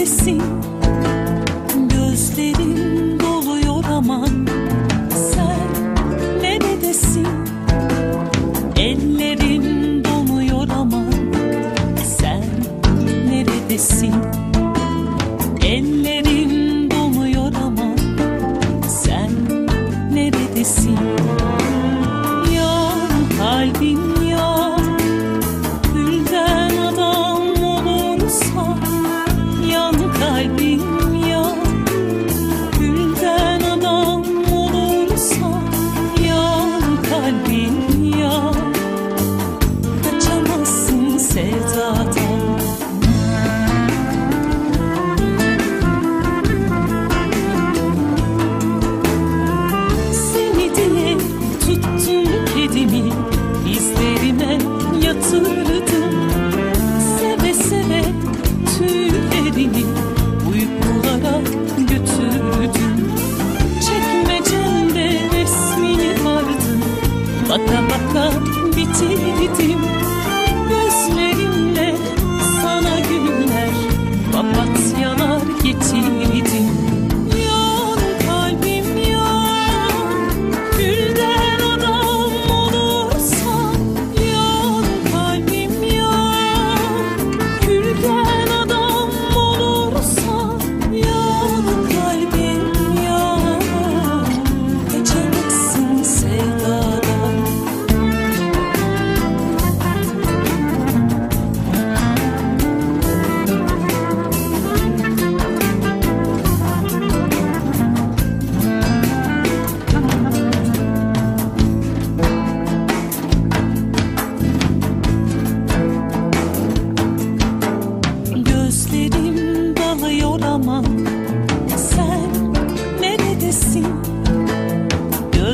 neredesin? Gözlerin love.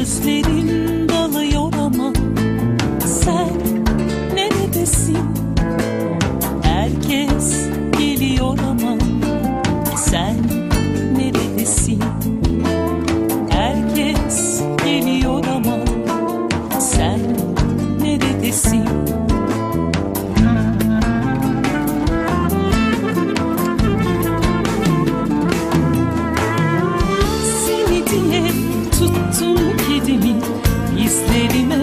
gözlerin Denizimin izlerine